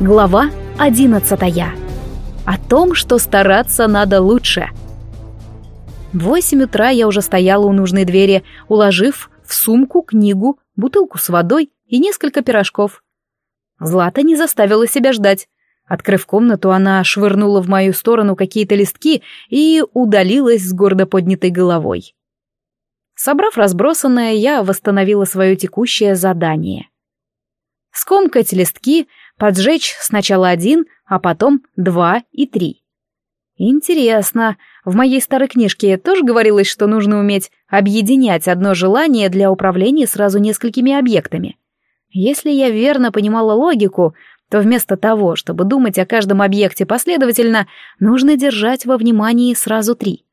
Глава одиннадцатая. О том, что стараться надо лучше. В восемь утра я уже стояла у нужной двери, уложив в сумку книгу, бутылку с водой и несколько пирожков. Злата не заставила себя ждать. Открыв комнату, она швырнула в мою сторону какие-то листки и удалилась с гордо поднятой головой. Собрав разбросанное, я восстановила свое текущее задание. Скомкать листки, поджечь сначала один, а потом два и три. Интересно, в моей старой книжке тоже говорилось, что нужно уметь объединять одно желание для управления сразу несколькими объектами. Если я верно понимала логику, то вместо того, чтобы думать о каждом объекте последовательно, нужно держать во внимании сразу три.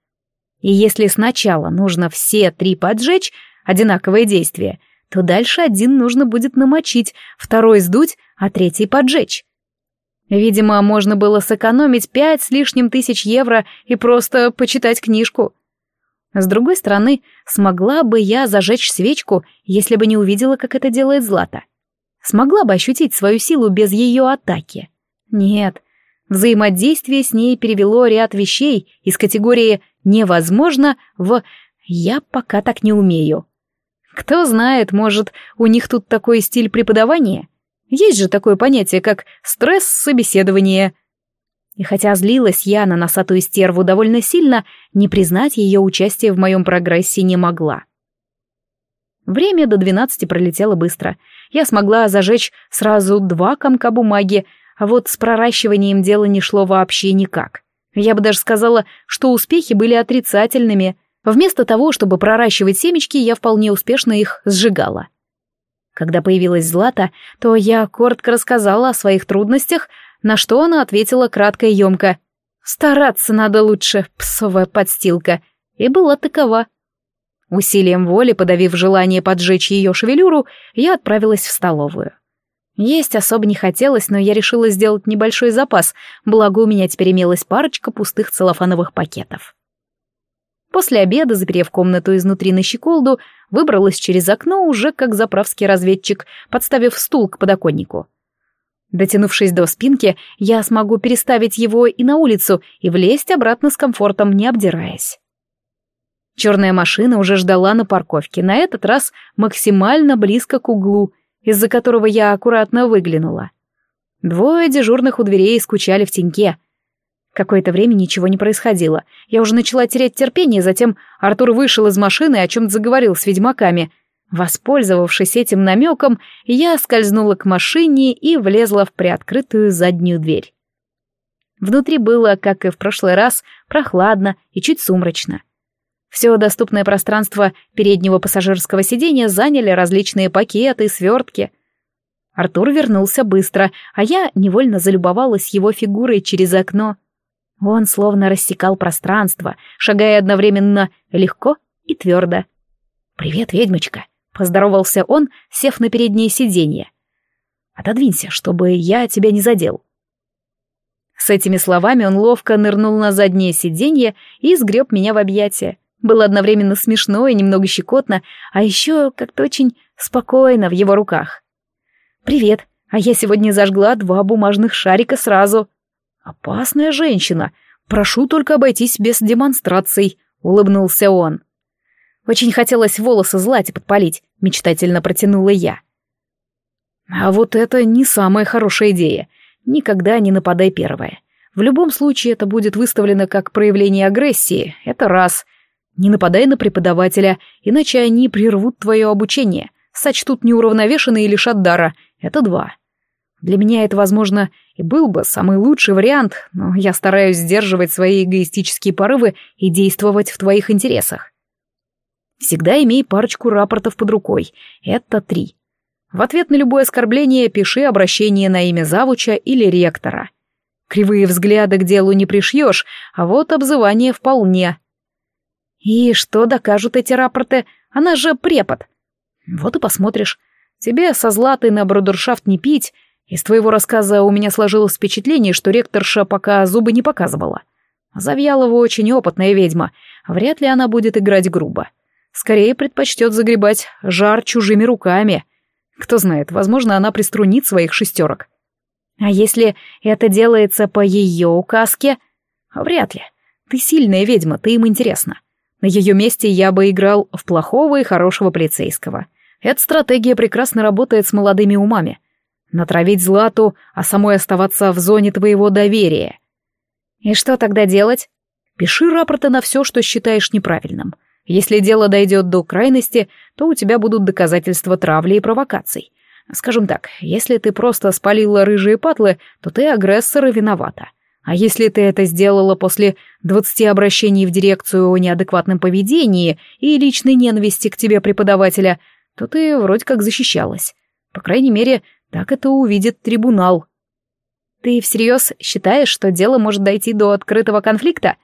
И если сначала нужно все три поджечь, одинаковое действие, то дальше один нужно будет намочить, второй сдуть, а третий поджечь. Видимо, можно было сэкономить пять с лишним тысяч евро и просто почитать книжку. С другой стороны, смогла бы я зажечь свечку, если бы не увидела, как это делает Злата. Смогла бы ощутить свою силу без ее атаки. Нет, взаимодействие с ней перевело ряд вещей из категории «невозможно» в «я пока так не умею». Кто знает, может, у них тут такой стиль преподавания? Есть же такое понятие, как стресс-собеседование. И хотя злилась я на носатую стерву довольно сильно, не признать ее участие в моем прогрессе не могла. Время до двенадцати пролетело быстро. Я смогла зажечь сразу два комка бумаги, а вот с проращиванием дело не шло вообще никак. Я бы даже сказала, что успехи были отрицательными — Вместо того, чтобы проращивать семечки, я вполне успешно их сжигала. Когда появилась Злата, то я коротко рассказала о своих трудностях, на что она ответила кратко и емко. «Стараться надо лучше, псовая подстилка», и была такова. Усилием воли, подавив желание поджечь ее шевелюру, я отправилась в столовую. Есть особо не хотелось, но я решила сделать небольшой запас, благо у меня теперь имелась парочка пустых целлофановых пакетов. После обеда, заперев комнату изнутри на щеколду, выбралась через окно уже как заправский разведчик, подставив стул к подоконнику. Дотянувшись до спинки, я смогу переставить его и на улицу, и влезть обратно с комфортом, не обдираясь. Черная машина уже ждала на парковке, на этот раз максимально близко к углу, из-за которого я аккуратно выглянула. Двое дежурных у дверей скучали в теньке — Какое-то время ничего не происходило. Я уже начала терять терпение, затем Артур вышел из машины и о чем-то заговорил с ведьмаками. Воспользовавшись этим намеком, я скользнула к машине и влезла в приоткрытую заднюю дверь. Внутри было, как и в прошлый раз, прохладно и чуть сумрачно. Все доступное пространство переднего пассажирского сиденья заняли различные пакеты и свертки. Артур вернулся быстро, а я невольно залюбовалась его фигурой через окно — он словно рассекал пространство, шагая одновременно легко и твердо. «Привет, ведьмочка!» — поздоровался он, сев на переднее сиденье. «Отодвинься, чтобы я тебя не задел». С этими словами он ловко нырнул на заднее сиденье и сгреб меня в объятия. Было одновременно смешно и немного щекотно, а еще как-то очень спокойно в его руках. «Привет, а я сегодня зажгла два бумажных шарика сразу», «Опасная женщина. Прошу только обойтись без демонстраций», — улыбнулся он. Очень хотелось волосы злати подпалить, мечтательно протянула я. А вот это не самая хорошая идея. Никогда не нападай первая. В любом случае это будет выставлено как проявление агрессии, это раз. Не нападай на преподавателя, иначе они прервут твое обучение, сочтут неуравновешенные и лишат дара, это два. Для меня это, возможно, и был бы самый лучший вариант, но я стараюсь сдерживать свои эгоистические порывы и действовать в твоих интересах. Всегда имей парочку рапортов под рукой. Это три. В ответ на любое оскорбление пиши обращение на имя завуча или ректора. Кривые взгляды к делу не пришьешь, а вот обзывание вполне. И что докажут эти рапорты? Она же препод. Вот и посмотришь. Тебе со златой на брудершафт не пить, из твоего рассказа у меня сложилось впечатление, что ректорша пока зубы не показывала. Завьялова очень опытная ведьма, вряд ли она будет играть грубо. Скорее предпочтет загребать жар чужими руками. Кто знает, возможно, она приструнит своих шестерок. А если это делается по ее указке? Вряд ли. Ты сильная ведьма, ты им интересна. На ее месте я бы играл в плохого и хорошего полицейского. Эта стратегия прекрасно работает с молодыми умами. Натравить Злату, а самой оставаться в зоне твоего доверия. И что тогда делать? Пиши рапорты на все, что считаешь неправильным. Если дело дойдет до крайности, то у тебя будут доказательства травли и провокаций. Скажем так, если ты просто спалила рыжие патлы, то ты агрессор и виновата. А если ты это сделала после двадцати обращений в дирекцию о неадекватном поведении и личной ненависти к тебе преподавателя, то ты вроде как защищалась. По крайней мере, так это увидит трибунал. Ты всерьез считаешь, что дело может дойти до открытого конфликта?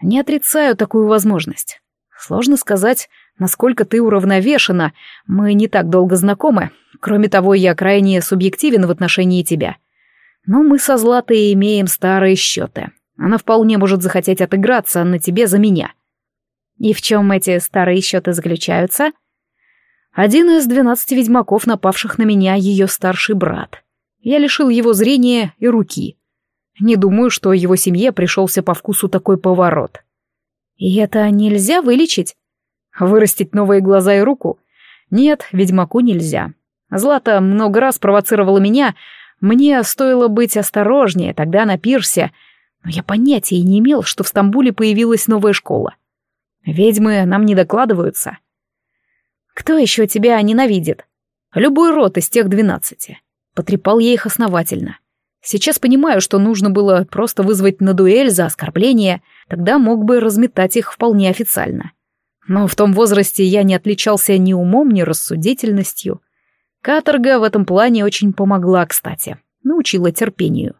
Не отрицаю такую возможность. Сложно сказать, насколько ты уравновешена. Мы не так долго знакомы. Кроме того, я крайне субъективен в отношении тебя. Но мы со Златой имеем старые счеты. Она вполне может захотеть отыграться на тебе за меня. И в чем эти старые счеты заключаются? Один из двенадцати ведьмаков, напавших на меня, ее старший брат. Я лишил его зрения и руки. Не думаю, что его семье пришелся по вкусу такой поворот. И это нельзя вылечить? Вырастить новые глаза и руку? Нет, ведьмаку нельзя. Злата много раз провоцировала меня, мне стоило быть осторожнее тогда на пирсе, но я понятия не имел, что в Стамбуле появилась новая школа. Ведьмы нам не докладываются. Кто еще тебя ненавидит? Любой род из тех двенадцати. Потрепал я их основательно. Сейчас понимаю, что нужно было просто вызвать на дуэль за оскорбление, тогда мог бы разметать их вполне официально. Но в том возрасте я не отличался ни умом, ни рассудительностью. Каторга в этом плане очень помогла, кстати. Научила терпению.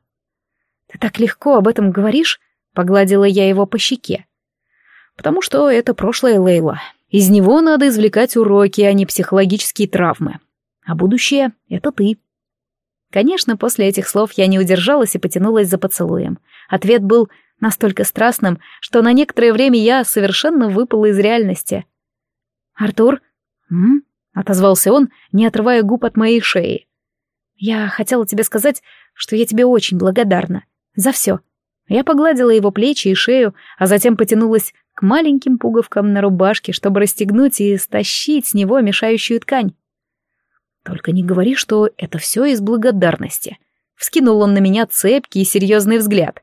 «Ты так легко об этом говоришь?» — погладила я его по щеке. «Потому что это прошлое Лейла. Из него надо извлекать уроки, а не психологические травмы. А будущее — это ты. Конечно, после этих слов я не удержалась и потянулась за поцелуем. Ответ был настолько страстным, что на некоторое время я совершенно выпала из реальности. «Артур?» «М?» — отозвался он, не отрывая губ от моей шеи. «Я хотела тебе сказать, что я тебе очень благодарна. За все». Я погладила его плечи и шею, а затем потянулась к маленьким пуговкам на рубашке, чтобы расстегнуть и стащить с него мешающую ткань. «Только не говори, что это все из благодарности», — вскинул он на меня цепкий и серьезный взгляд.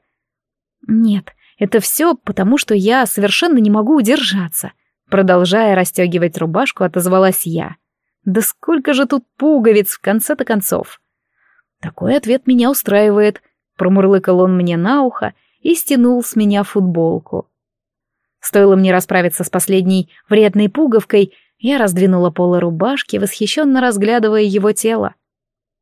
«Нет, это все потому, что я совершенно не могу удержаться», — продолжая расстегивать рубашку, отозвалась я. «Да сколько же тут пуговиц в конце-то концов!» «Такой ответ меня устраивает», — промурлыкал он мне на ухо и стянул с меня футболку. Стоило мне расправиться с последней вредной пуговкой, я раздвинула полы рубашки, восхищенно разглядывая его тело.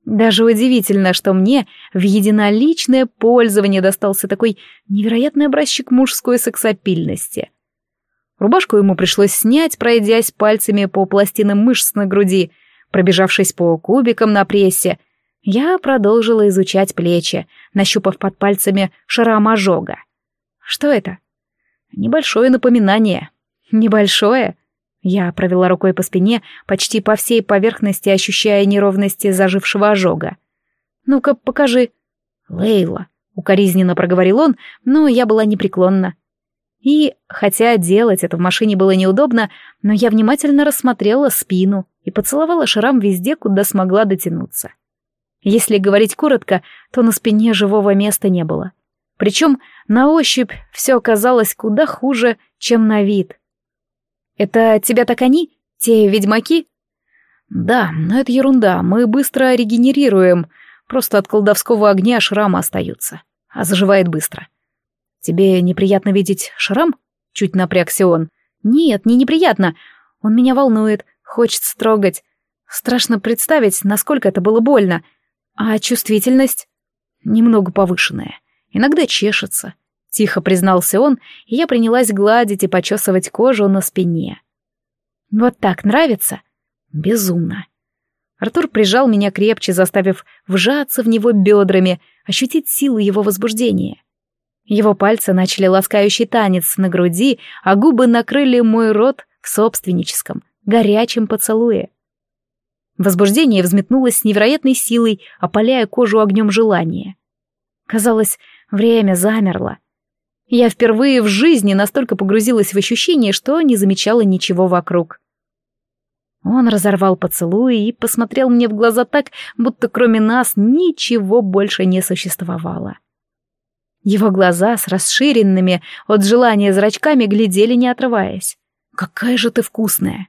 Даже удивительно, что мне в единоличное пользование достался такой невероятный образчик мужской сексапильности. Рубашку ему пришлось снять, пройдясь пальцами по пластинам мышц на груди, пробежавшись по кубикам на прессе. Я продолжила изучать плечи, нащупав под пальцами шрам ожога. Что это? Небольшое напоминание. Небольшое? Я провела рукой по спине, почти по всей поверхности ощущая неровности зажившего ожога. «Ну-ка, покажи». «Лейла», — укоризненно проговорил он, но я была непреклонна. И, хотя делать это в машине было неудобно, но я внимательно рассмотрела спину и поцеловала шрам везде, куда смогла дотянуться. Если говорить коротко, то на спине живого места не было. Причем на ощупь все оказалось куда хуже, чем на вид. «Это тебя так они? Те ведьмаки?» «Да, но это ерунда, мы быстро регенерируем, просто от колдовского огня шрамы остаются, а заживает быстро». «Тебе неприятно видеть шрам?» — чуть напрягся он. «Нет, не неприятно, он меня волнует, хочет строгать. Страшно представить, насколько это было больно. А чувствительность?» «Немного повышенная, иногда чешется». Тихо признался он, и я принялась гладить и почесывать кожу на спине. «Вот так нравится?» «Безумно». Артур прижал меня крепче, заставив вжаться в него бедрами, ощутить силу его возбуждения. Его пальцы начали ласкающий танец на груди, а губы накрыли мой рот в собственническом, горячем поцелуе. Возбуждение взметнулось с невероятной силой, опаляя кожу огнем желания. Казалось, время замерло. Я впервые в жизни настолько погрузилась в ощущение, что не замечала ничего вокруг. Он разорвал поцелуй и посмотрел мне в глаза так, будто кроме нас ничего больше не существовало. Его глаза с расширенными от желания зрачками глядели, не отрываясь. «Какая же ты вкусная!»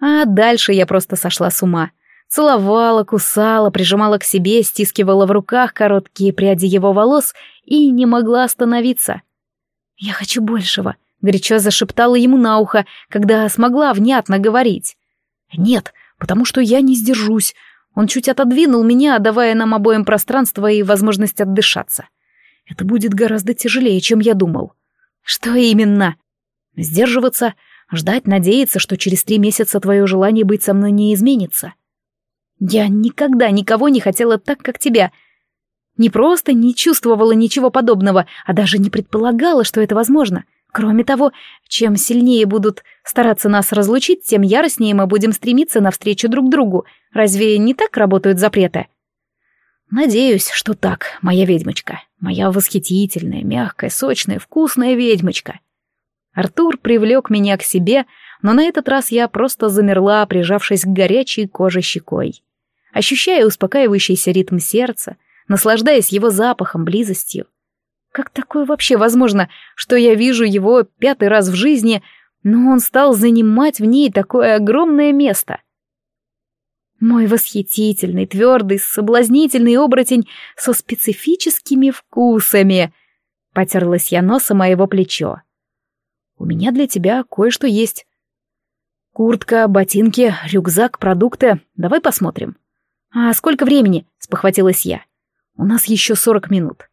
А дальше я просто сошла с ума. Целовала, кусала, прижимала к себе, стискивала в руках короткие пряди его волос и не могла остановиться. «Я хочу большего», — горячо зашептала ему на ухо, когда смогла внятно говорить. «Нет, потому что я не сдержусь». Он чуть отодвинул меня, давая нам обоим пространство и возможность отдышаться. Это будет гораздо тяжелее, чем я думал. Что именно? Сдерживаться, ждать, надеяться, что через три месяца твое желание быть со мной не изменится. Я никогда никого не хотела так, как тебя. Не просто не чувствовала ничего подобного, а даже не предполагала, что это возможно. Кроме того, чем сильнее будут стараться нас разлучить, тем яростнее мы будем стремиться навстречу друг другу. Разве не так работают запреты? Надеюсь, что так, моя ведьмочка. Моя восхитительная, мягкая, сочная, вкусная ведьмочка. Артур привлек меня к себе, но на этот раз я просто замерла, прижавшись к горячей коже щекой. Ощущая успокаивающийся ритм сердца, наслаждаясь его запахом, близостью. Как такое вообще возможно, что я вижу его пятый раз в жизни, но он стал занимать в ней такое огромное место? Мой восхитительный, твердый, соблазнительный оборотень со специфическими вкусами. Потерлась я носом моего плечо. У меня для тебя кое-что есть. Куртка, ботинки, рюкзак, продукты. Давай посмотрим. А сколько времени? Спохватилась я. У нас еще сорок минут.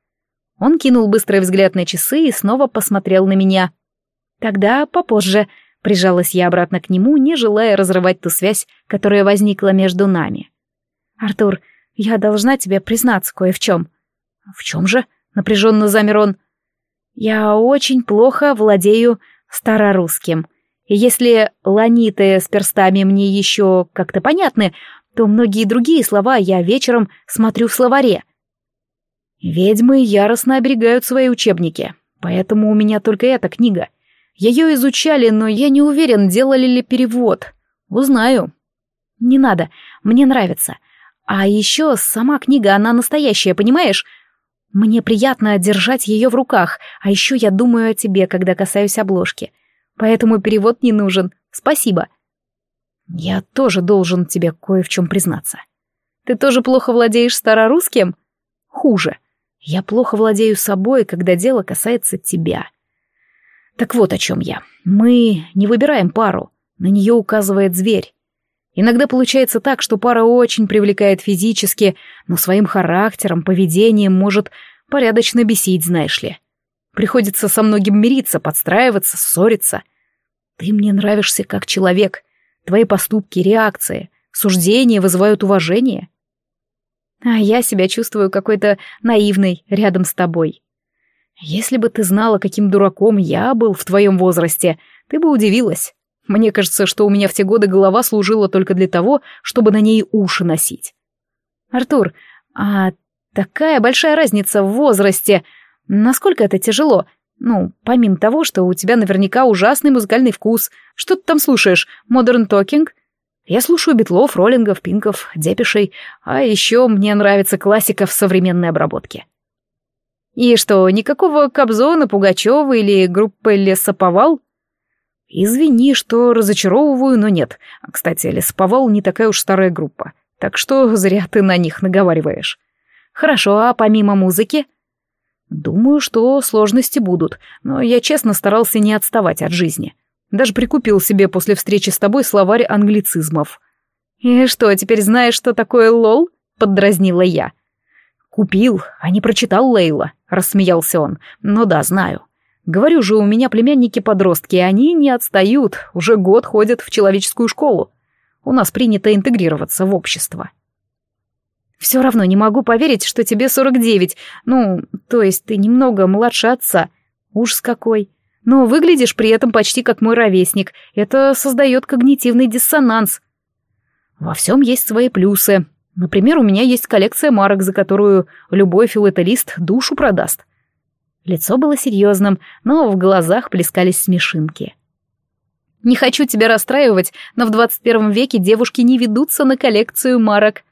Он кинул быстрый взгляд на часы и снова посмотрел на меня. «Тогда попозже», — прижалась я обратно к нему, не желая разрывать ту связь, которая возникла между нами. «Артур, я должна тебе признаться кое в чем». «В чем же?» — напряженно замер он. «Я очень плохо владею старорусским. Если ланиты с перстами мне еще как-то понятны, то многие другие слова я вечером смотрю в словаре. Ведьмы яростно оберегают свои учебники, поэтому у меня только эта книга. Ее изучали, но я не уверен, делали ли перевод. Узнаю. Не надо, мне нравится. А еще сама книга, она настоящая, понимаешь? Мне приятно держать ее в руках, а еще я думаю о тебе, когда касаюсь обложки. Поэтому перевод не нужен. Спасибо. Я тоже должен тебе кое в чем признаться. Ты тоже плохо владеешь старорусским? Хуже. Я плохо владею собой, когда дело касается тебя. Так вот о чем я. Мы не выбираем пару, на нее указывает зверь. Иногда получается так, что пара очень привлекает физически, но своим характером, поведением может порядочно бесить, знаешь ли. Приходится со многим мириться, подстраиваться, ссориться. Ты мне нравишься как человек. Твои поступки, реакции, суждения вызывают уважение. А я себя чувствую какой-то наивной рядом с тобой. Если бы ты знала, каким дураком я был в твоем возрасте, ты бы удивилась. Мне кажется, что у меня в те годы голова служила только для того, чтобы на ней уши носить. Артур, а такая большая разница в возрасте, насколько это тяжело? Ну, помимо того, что у тебя наверняка ужасный музыкальный вкус. Что ты там слушаешь? Talking? Я слушаю битлов, роллингов, пинков, депишей, а еще мне нравится классика в современной обработке. И что, никакого Кобзона, Пугачева или группы Лесоповал? Извини, что разочаровываю, но нет. Кстати, Лесоповал не такая уж старая группа, так что зря ты на них наговариваешь. Хорошо, а помимо музыки? Думаю, что сложности будут, но я честно старался не отставать от жизни. — даже прикупил себе после встречи с тобой словарь англицизмов. «И что, теперь знаешь, что такое лол?» — поддразнила я. «Купил, а не прочитал Лейла», — рассмеялся он. «Ну да, знаю. Говорю же, у меня племянники-подростки, они не отстают, уже год ходят в человеческую школу. У нас принято интегрироваться в общество». «Все равно не могу поверить, что тебе сорок девять. Ну, то есть ты немного младше отца. Ужас какой но выглядишь при этом почти как мой ровесник. Это создает когнитивный диссонанс. Во всем есть свои плюсы. Например, у меня есть коллекция марок, за которую любой филателист душу продаст. Лицо было серьезным, но в глазах плескались смешинки. Не хочу тебя расстраивать, но в 21 веке девушки не ведутся на коллекцию марок.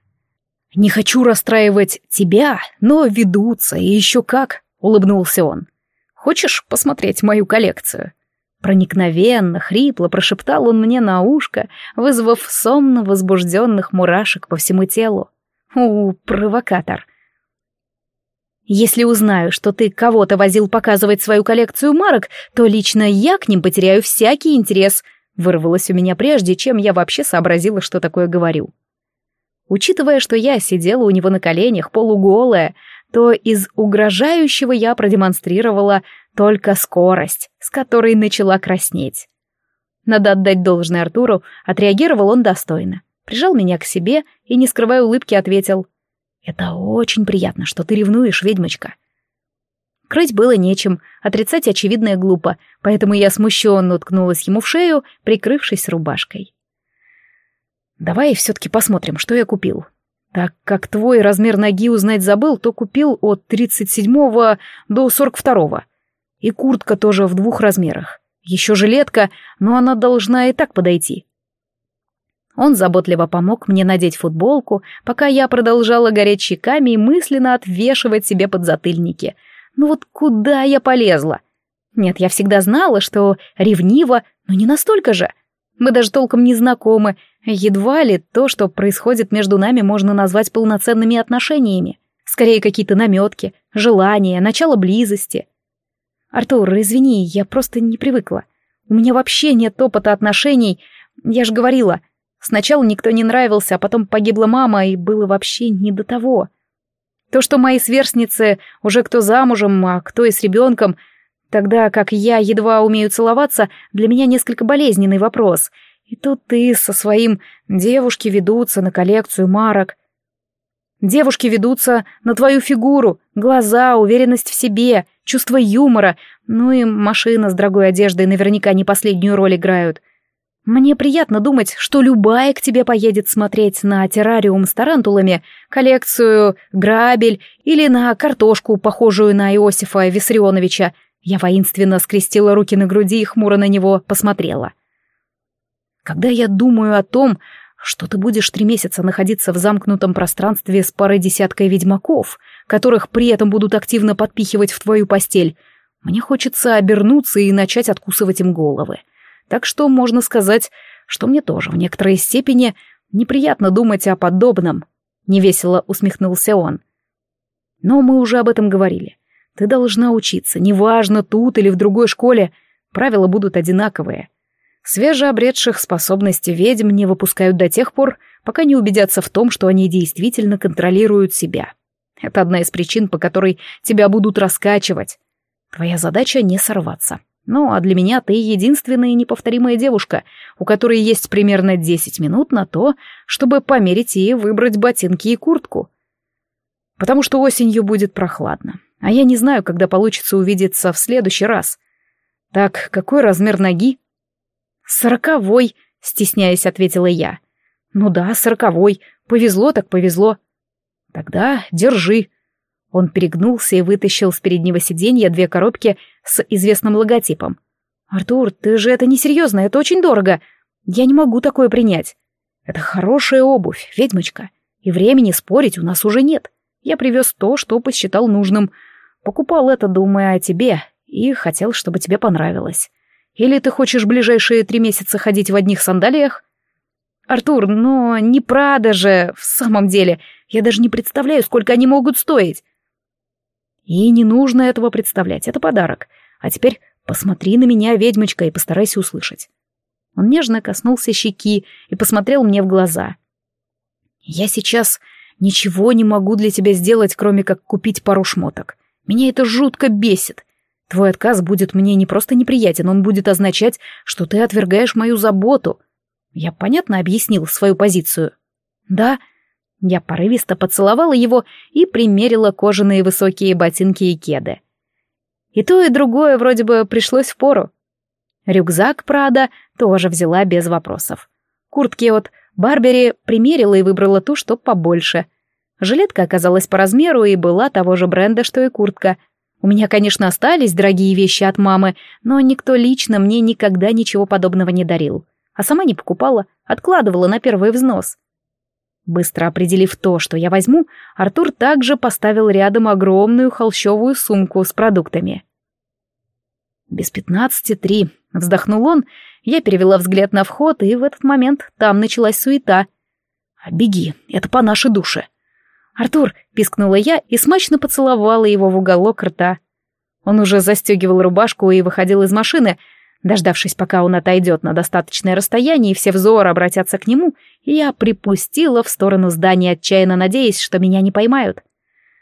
Не хочу расстраивать тебя, но ведутся, и еще как, улыбнулся он. Хочешь посмотреть мою коллекцию? Проникновенно, хрипло прошептал он мне на ушко, вызвав сонно возбужденных мурашек по всему телу. У, провокатор. Если узнаю, что ты кого-то возил показывать свою коллекцию марок, то лично я к ним потеряю всякий интерес, вырвалось у меня прежде, чем я вообще сообразила, что такое говорю. Учитывая, что я сидела у него на коленях, полуголая, то из угрожающего я продемонстрировала только скорость, с которой начала краснеть. Надо отдать должное Артуру, отреагировал он достойно. Прижал меня к себе и, не скрывая улыбки, ответил. «Это очень приятно, что ты ревнуешь, ведьмочка». Крыть было нечем, отрицать очевидное глупо, поэтому я смущенно уткнулась ему в шею, прикрывшись рубашкой. «Давай все-таки посмотрим, что я купил. Так как твой размер ноги узнать забыл, то купил от 37 до 42 -го. И куртка тоже в двух размерах. Еще жилетка, но она должна и так подойти. Он заботливо помог мне надеть футболку, пока я продолжала гореть щеками и мысленно отвешивать себе подзатыльники. Ну вот куда я полезла? Нет, я всегда знала, что ревнива, но не настолько же. Мы даже толком не знакомы. Едва ли то, что происходит между нами, можно назвать полноценными отношениями. Скорее, какие-то наметки, желания, начало близости. «Артур, извини, я просто не привыкла. У меня вообще нет опыта отношений. Я же говорила, сначала никто не нравился, а потом погибла мама, и было вообще не до того. То, что мои сверстницы уже кто замужем, а кто и с ребенком, тогда как я едва умею целоваться, для меня несколько болезненный вопрос. И тут ты со своим «девушки ведутся на коллекцию марок». Девушки ведутся на твою фигуру, глаза, уверенность в себе — чувство юмора, ну и машина с дорогой одеждой наверняка не последнюю роль играют. Мне приятно думать, что любая к тебе поедет смотреть на террариум с тарантулами, коллекцию грабель или на картошку, похожую на Иосифа Виссарионовича. Я воинственно скрестила руки на груди и хмуро на него посмотрела. Когда я думаю о том, что ты будешь три месяца находиться в замкнутом пространстве с парой десяткой ведьмаков, которых при этом будут активно подпихивать в твою постель, мне хочется обернуться и начать откусывать им головы. Так что можно сказать, что мне тоже в некоторой степени неприятно думать о подобном. Невесело усмехнулся он. Но мы уже об этом говорили. Ты должна учиться, неважно, тут или в другой школе, правила будут одинаковые. Свежеобретших способности ведьм не выпускают до тех пор, пока не убедятся в том, что они действительно контролируют себя. Это одна из причин, по которой тебя будут раскачивать. Твоя задача не сорваться. Ну, а для меня ты единственная и неповторимая девушка, у которой есть примерно 10 минут на то, чтобы померить и выбрать ботинки и куртку. Потому что осенью будет прохладно, а я не знаю, когда получится увидеться в следующий раз. Так, какой размер ноги? «Сороковой», — стесняясь, ответила я. «Ну да, сороковой. Повезло так повезло». «Тогда держи». Он перегнулся и вытащил с переднего сиденья две коробки с известным логотипом. «Артур, ты же это несерьезно, это очень дорого. Я не могу такое принять. Это хорошая обувь, ведьмочка. И времени спорить у нас уже нет. Я привез то, что посчитал нужным. Покупал это, думая о тебе, и хотел, чтобы тебе понравилось. Или ты хочешь ближайшие три месяца ходить в одних сандалиях? Артур, но не Прада же, в самом деле. Я даже не представляю, сколько они могут стоить. И не нужно этого представлять, это подарок. А теперь посмотри на меня, ведьмочка, и постарайся услышать. Он нежно коснулся щеки и посмотрел мне в глаза. Я сейчас ничего не могу для тебя сделать, кроме как купить пару шмоток. Меня это жутко бесит. Твой отказ будет мне не просто неприятен, он будет означать, что ты отвергаешь мою заботу. Я понятно объяснил свою позицию? Да. Я порывисто поцеловала его и примерила кожаные высокие ботинки и кеды. И то, и другое вроде бы пришлось в пору. Рюкзак Прада тоже взяла без вопросов. Куртки от Барбери примерила и выбрала ту, что побольше. Жилетка оказалась по размеру и была того же бренда, что и куртка. У меня, конечно, остались дорогие вещи от мамы, но никто лично мне никогда ничего подобного не дарил. А сама не покупала, откладывала на первый взнос. Быстро определив то, что я возьму, Артур также поставил рядом огромную холщовую сумку с продуктами. «Без пятнадцати три», — вздохнул он. Я перевела взгляд на вход, и в этот момент там началась суета. «Беги, это по нашей душе». «Артур!» — пискнула я и смачно поцеловала его в уголок рта. Он уже застегивал рубашку и выходил из машины, Дождавшись, пока он отойдет на достаточное расстояние и все взоры обратятся к нему, я припустила в сторону здания, отчаянно надеясь, что меня не поймают.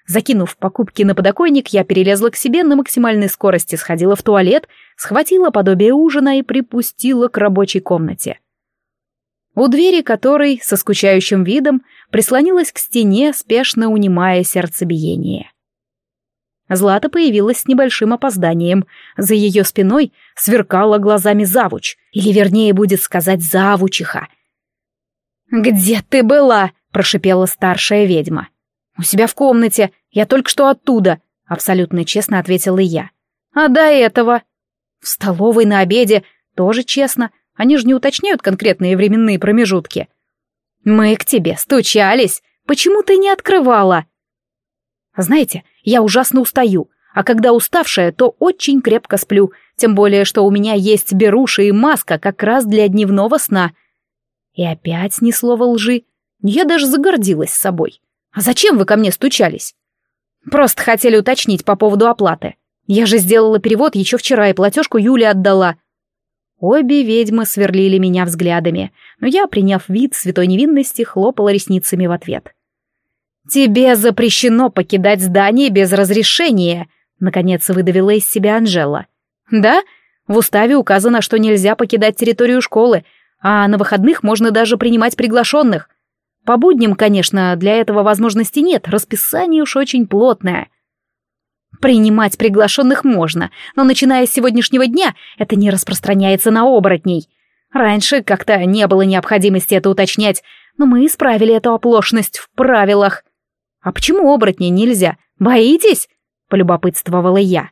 Закинув покупки на подоконник, я перелезла к себе на максимальной скорости, сходила в туалет, схватила подобие ужина и припустила к рабочей комнате. У двери которой, со скучающим видом, прислонилась к стене, спешно унимая сердцебиение. Злата появилась с небольшим опозданием. За ее спиной сверкала глазами завуч, или вернее будет сказать завучиха. «Где ты была?» — прошипела старшая ведьма. «У себя в комнате, я только что оттуда», — абсолютно честно ответила я. «А до этого?» «В столовой на обеде, тоже честно, они же не уточняют конкретные временные промежутки». «Мы к тебе стучались, почему ты не открывала?» «Знаете, я ужасно устаю, а когда уставшая, то очень крепко сплю, тем более, что у меня есть беруша и маска как раз для дневного сна. И опять ни слова лжи. Я даже загордилась собой. А зачем вы ко мне стучались? Просто хотели уточнить по поводу оплаты. Я же сделала перевод еще вчера и платежку Юле отдала. Обе ведьмы сверлили меня взглядами, но я, приняв вид святой невинности, хлопала ресницами в ответ. «Тебе запрещено покидать здание без разрешения», — наконец выдавила из себя Анжела. «Да? В уставе указано, что нельзя покидать территорию школы, а на выходных можно даже принимать приглашенных. По будням, конечно, для этого возможности нет, расписание уж очень плотное». «Принимать приглашенных можно, но начиная с сегодняшнего дня это не распространяется на оборотней. Раньше как-то не было необходимости это уточнять, но мы исправили эту оплошность в правилах». «А почему оборотни нельзя? Боитесь?» — полюбопытствовала я.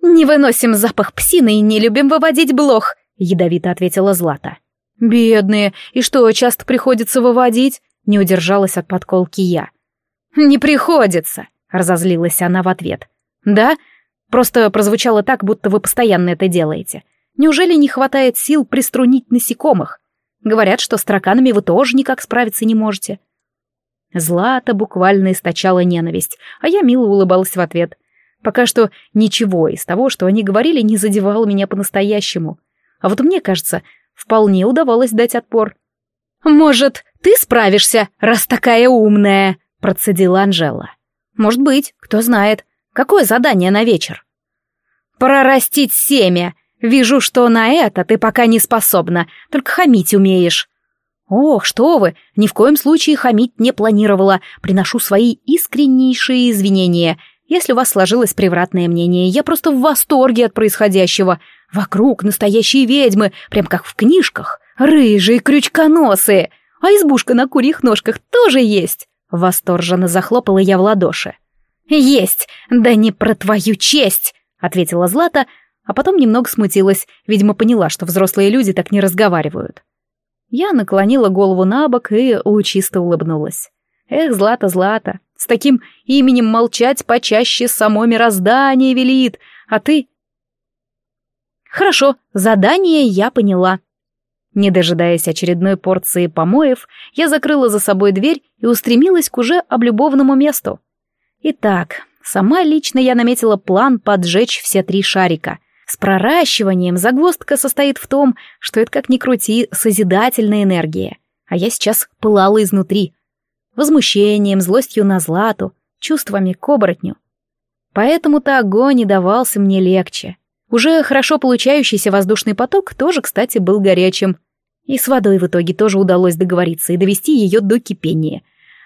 «Не выносим запах псины и не любим выводить блох», — ядовито ответила Злата. «Бедные, и что, часто приходится выводить?» — не удержалась от подколки я. «Не приходится», — разозлилась она в ответ. «Да? Просто прозвучало так, будто вы постоянно это делаете. Неужели не хватает сил приструнить насекомых? Говорят, что с тараканами вы тоже никак справиться не можете. Злата буквально источала ненависть, а я мило улыбалась в ответ. Пока что ничего из того, что они говорили, не задевало меня по-настоящему. А вот мне кажется, вполне удавалось дать отпор. «Может, ты справишься, раз такая умная?» — процедила Анжела. «Может быть, кто знает. Какое задание на вечер?» «Прорастить семя. Вижу, что на это ты пока не способна, только хамить умеешь». «Ох, что вы! Ни в коем случае хамить не планировала. Приношу свои искреннейшие извинения. Если у вас сложилось превратное мнение, я просто в восторге от происходящего. Вокруг настоящие ведьмы, прям как в книжках. Рыжие, крючконосые. А избушка на курьих ножках тоже есть!» Восторженно захлопала я в ладоши. «Есть! Да не про твою честь!» — ответила Злата, а потом немного смутилась, видимо, поняла, что взрослые люди так не разговаривают. Я наклонила голову на бок и лучисто улыбнулась. Эх, Злата, Злата, с таким именем молчать почаще само мироздание велит, а ты... Хорошо, задание я поняла. Не дожидаясь очередной порции помоев, я закрыла за собой дверь и устремилась к уже облюбованному месту. Итак, сама лично я наметила план поджечь все три шарика — с проращиванием загвоздка состоит в том, что это, как ни крути, созидательная энергия. А я сейчас пылала изнутри. Возмущением, злостью на злату, чувствами к оборотню. Поэтому-то огонь и давался мне легче. Уже хорошо получающийся воздушный поток тоже, кстати, был горячим. И с водой в итоге тоже удалось договориться и довести ее до кипения.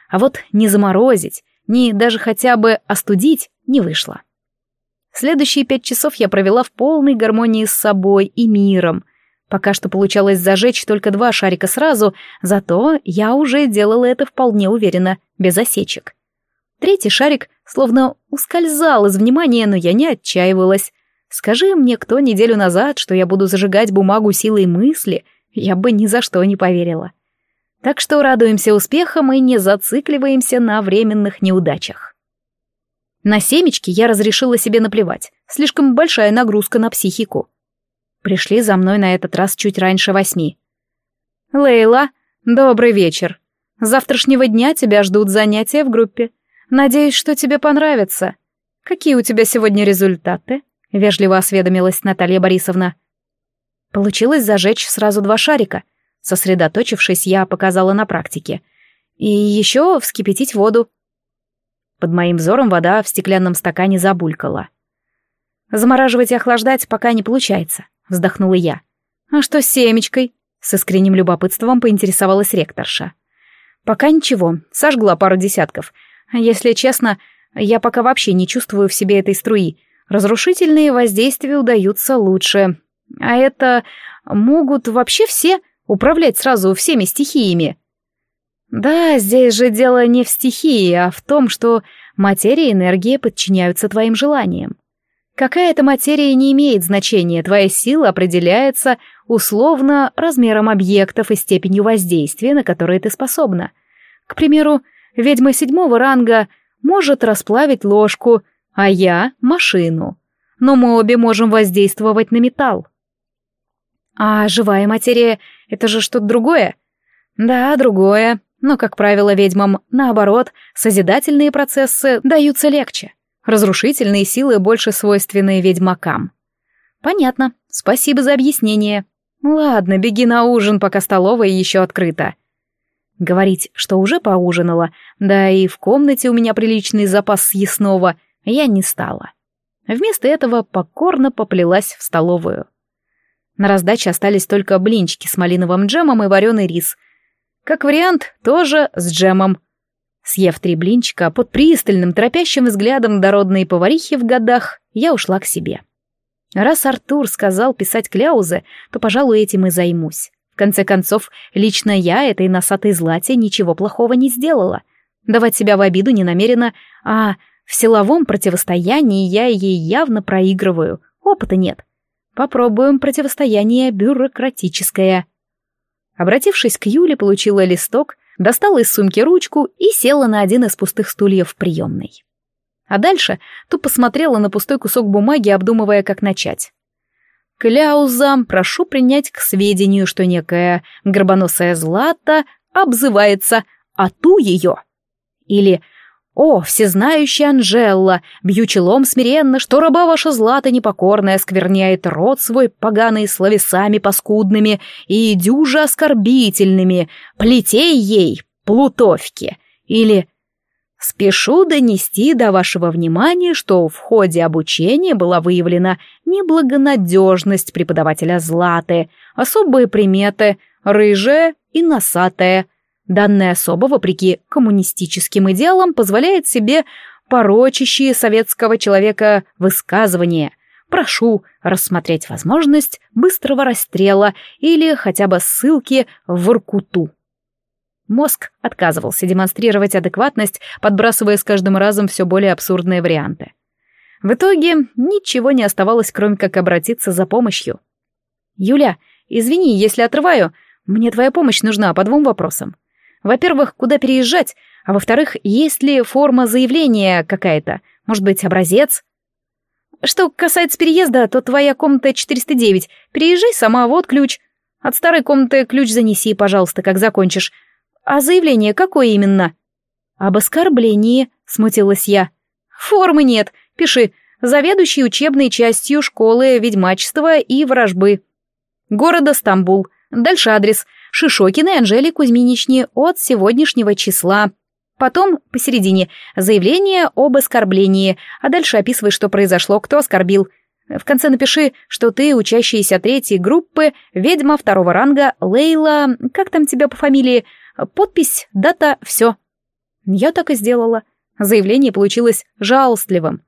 А вот не заморозить, ни даже хотя бы остудить не вышло. Следующие пять часов я провела в полной гармонии с собой и миром. Пока что получалось зажечь только два шарика сразу, зато я уже делала это вполне уверенно, без осечек. Третий шарик словно ускользал из внимания, но я не отчаивалась. Скажи мне кто неделю назад, что я буду зажигать бумагу силой мысли, я бы ни за что не поверила. Так что радуемся успехам и не зацикливаемся на временных неудачах. На семечки я разрешила себе наплевать. Слишком большая нагрузка на психику. Пришли за мной на этот раз чуть раньше восьми. «Лейла, добрый вечер. С завтрашнего дня тебя ждут занятия в группе. Надеюсь, что тебе понравится. Какие у тебя сегодня результаты?» — вежливо осведомилась Наталья Борисовна. Получилось зажечь сразу два шарика. Сосредоточившись, я показала на практике. И еще вскипятить воду. Под моим взором вода в стеклянном стакане забулькала. Замораживать и охлаждать пока не получается вздохнула я. «А что с семечкой?» — с искренним любопытством поинтересовалась ректорша. «Пока ничего, сожгла пару десятков. Если честно, я пока вообще не чувствую в себе этой струи. Разрушительные воздействия удаются лучше. А это могут вообще все управлять сразу всеми стихиями?» «Да, здесь же дело не в стихии, а в том, что материя и энергия подчиняются твоим желаниям. Какая-то материя не имеет значения, твоя сила определяется условно размером объектов и степенью воздействия, на которые ты способна. К примеру, ведьма седьмого ранга может расплавить ложку, а я — машину. Но мы обе можем воздействовать на металл. А живая материя — это же что-то другое? Да, другое. Но, как правило, ведьмам, наоборот, созидательные процессы даются легче. Разрушительные силы больше свойственны ведьмакам. Понятно. Спасибо за объяснение. Ладно, беги на ужин, пока столовая еще открыта. Говорить, что уже поужинала, да и в комнате у меня приличный запас съестного, я не стала. Вместо этого покорно поплелась в столовую. На раздаче остались только блинчики с малиновым джемом и вареный рис. Как вариант, тоже с джемом — Съев три блинчика, под пристальным, торопящим взглядом дородной поварихи в годах, я ушла к себе. Раз Артур сказал писать кляузы, то, пожалуй, этим и займусь. В конце концов, лично я этой носатой злате ничего плохого не сделала. Давать себя в обиду не намерена, а в силовом противостоянии я ей явно проигрываю. Опыта нет. Попробуем противостояние бюрократическое. Обратившись к Юле, получила листок, достала из сумки ручку и села на один из пустых стульев в приемной. А дальше тупо смотрела на пустой кусок бумаги, обдумывая, как начать. «Кляузам прошу принять к сведению, что некая горбоносая Злата обзывается «Ату ее». Или «О, всезнающая Анжелла, бью челом смиренно, что раба ваша злата непокорная скверняет рот свой поганый словесами паскудными и дюже оскорбительными, плетей ей, плутовки». Или «Спешу донести до вашего внимания, что в ходе обучения была выявлена неблагонадежность преподавателя Златы, особые приметы, рыжая и носатая, Данная особа, вопреки коммунистическим идеалам, позволяет себе порочащие советского человека высказывания. Прошу рассмотреть возможность быстрого расстрела или хотя бы ссылки в Воркуту. Мозг отказывался демонстрировать адекватность, подбрасывая с каждым разом все более абсурдные варианты. В итоге ничего не оставалось, кроме как обратиться за помощью. «Юля, извини, если отрываю, мне твоя помощь нужна по двум вопросам. Во-первых, куда переезжать, а во-вторых, есть ли форма заявления какая-то, может быть, образец? Что касается переезда, то твоя комната 409. Переезжай сама, вот ключ. От старой комнаты ключ занеси, пожалуйста, как закончишь. А заявление какое именно? Об оскорблении, смутилась я. Формы нет. Пиши. Заведующий учебной частью школы ведьмачества и ворожбы. Города Стамбул. Дальше адрес — Шишокиной Анжеле Кузьминичне от сегодняшнего числа. Потом, посередине, заявление об оскорблении, а дальше описывай, что произошло, кто оскорбил. В конце напиши, что ты учащаяся третьей группы, ведьма второго ранга, Лейла, как там тебя по фамилии, подпись, дата, все. Я так и сделала. Заявление получилось жалостливым.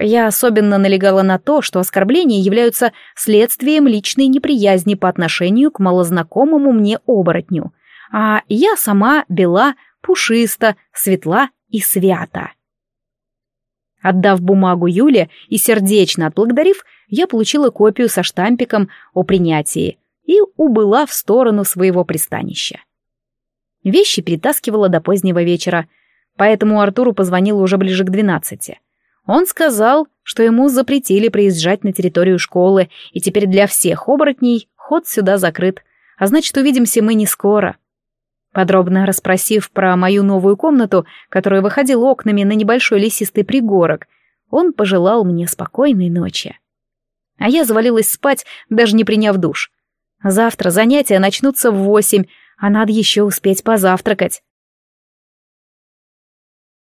Я особенно налегала на то, что оскорбления являются следствием личной неприязни по отношению к малознакомому мне оборотню, а я сама бела, пушиста, светла и свята. Отдав бумагу Юле и сердечно отблагодарив, я получила копию со штампиком о принятии и убыла в сторону своего пристанища. Вещи перетаскивала до позднего вечера, поэтому Артуру позвонила уже ближе к двенадцати. Он сказал, что ему запретили приезжать на территорию школы, и теперь для всех оборотней ход сюда закрыт, а значит, увидимся мы не скоро. Подробно расспросив про мою новую комнату, которая выходила окнами на небольшой лесистый пригорок, он пожелал мне спокойной ночи. А я завалилась спать, даже не приняв душ. Завтра занятия начнутся в восемь, а надо еще успеть позавтракать.